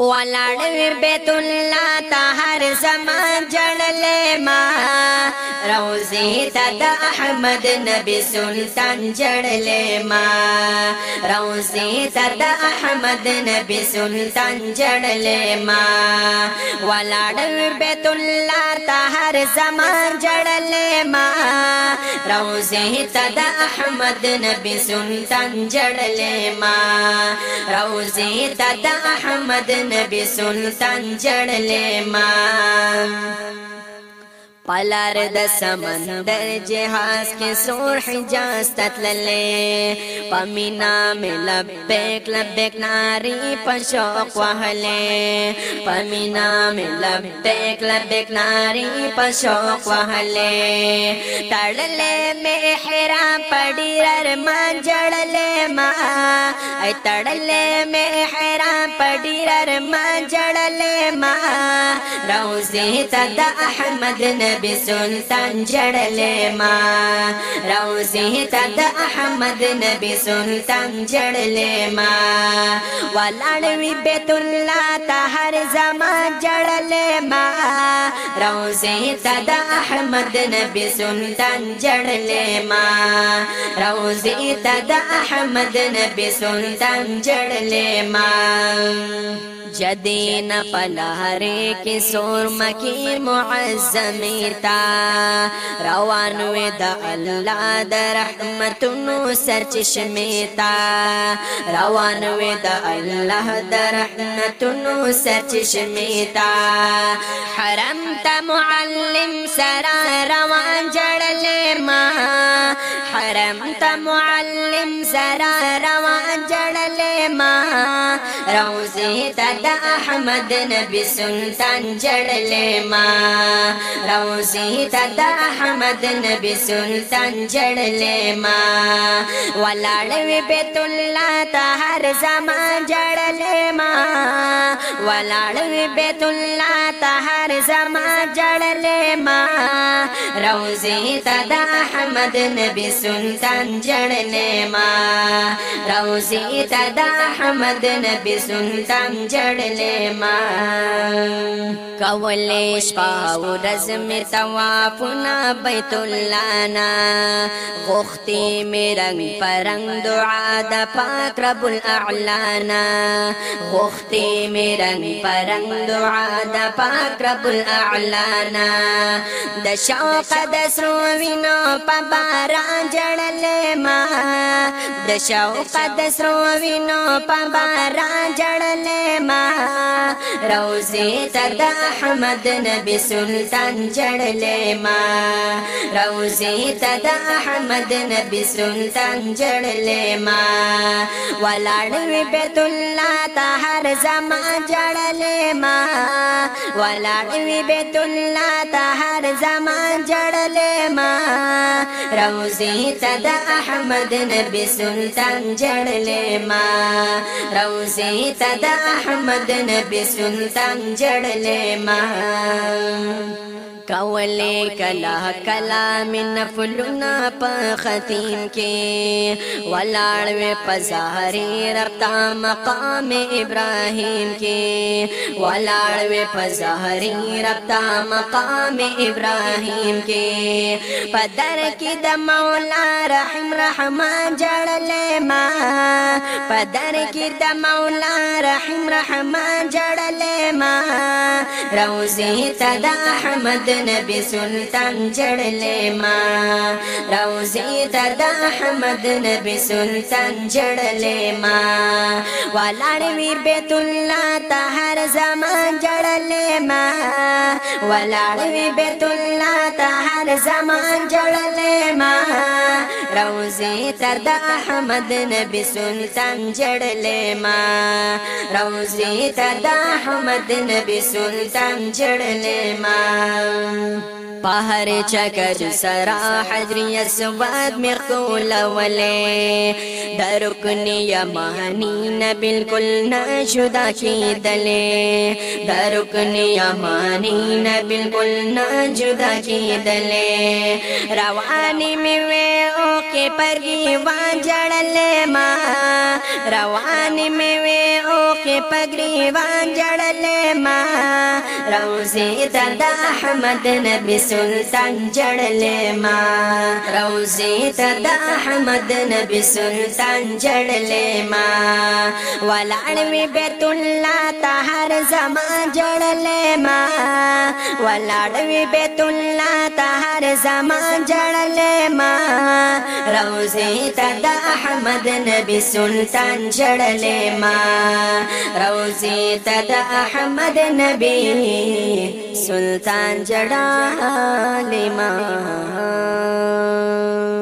वलड़ बेतुल्ला तहर समा जड़ले माँ रौजी दद अहमद नबी सुल्तान जड़ले माँ रौजी दद अहमद नबी सुल्तान जड़ले माँ वलड़ बेतुल्ला तहर समा जड़ले माँ रौजी दद अहमद नबी सुल्तान जड़ले माँ रौजी दद अहमद نبی سلطان جړلې ما पलर द समंदर जहाज के सोर हिजाज ततलले पमीना में लबेक लबेक नारी पशोक वहले पमीना में लबेक लबेक नारी पशोक वहले तड़ले में हेरा पड़ी रर मान जड़ले मा तड़ले में हेरा पड़ी रर मान जड़ले मा रौजे तदा अहमद ने نبی سلطان جړلې ما روزه ته د احمد نبی سلطان جړلې ما ولاړ وی بیت الله ته هر زما جړلې ما روزه ته د احمد نبی سلطان جړلې ما روزه ته د احمد نبی سلطان جړلې ما جدین پلہرے کی سورم کی معظمیتا روانوی دا اللہ دا رحمتنو سرچشمیتا روان دا اللہ دا رحمتنو سرچشمیتا حرم تا معلم سرا روان جڑلے ما حرم تا معلم سرا روان جڑلے روزی تا دا احمد نبی سلطان جڑلے ما روزی تا دا احمد نبی سلطان جڑلے ما ولاړوي بیت الله ته هر زمان جړلې ما ولاړوي بیت الله ته هر زمان جړلې ما روزي ته د احمد نبی سلطان جړلې ما روزي ته د احمد نبی سنتان جڑل ما کولیش پاو رزم تواف نا بیت اللہ نا غختی می رنگ پرنگ دعا دا پاک رب الاعلانا غختی می رنگ پرنگ دعا دا پاک رب الاعلانا دا شوق دا سروینو پا بارا جڑل ما دا شوق دا سروینو پا بارا جړلې ما روزي تر احمد نبی سلطان جړلې ما روزي تر احمد نبی سلطان جړلې ما ولاړ بیت الله ته هر زما جړلې ما ولاړ بیت الله ته هر زما جړلې ما روزی تا د احمد نبی سلطان جړلې ما روزی تا د احمد نبی سلطان جړلې ما کولې کلا کلا من فلنا په ختم کې ولاړ و پزهري رتا مقام ابراهيم کې ولاړ و پزهري رتا مقام ابراهيم کې پدر کې د مولا رحم رحمان جړلې ما پدر کې د مولا رحم رحمان جړلې ما روزي تدا احمد نبی سلطان جړلې ما روزي ته د احمد نبی سلطان جړلې ما ولاړ وی بیت الله ته هر زمان جړلې ما ولاړوي بیت الله ته هر زمان جوړلې ما روزي تر د احمد نبی سلطان جوړلې ما روزي تر د احمد نبی سلطان جوړلې ما پہر چکر سرا حضریت سبات مقول ولے درکنی امانین بالکل نشدہ کی دلے درکنی امانین بالکل نشدہ کی دلے روانی میں وے اوکے پر گیوان جڑلے ماں روانی میں وے के पगरीवान जड़ले माँ रौसे तदा अहमद नबी सुल्तान जड़ले माँ रौसे तदा अहमद नबी सुल्तान जड़ले माँ वलाड़ में बेतुल्ला तहर जमा जड़ले माँ वलाड़वी में बेतुल्ला तहर जमा जड़ले माँ रौसे तदा अहमद नबी सुल्तान जड़ले माँ روزی تد احمد نبی سلطان جڑا لیمان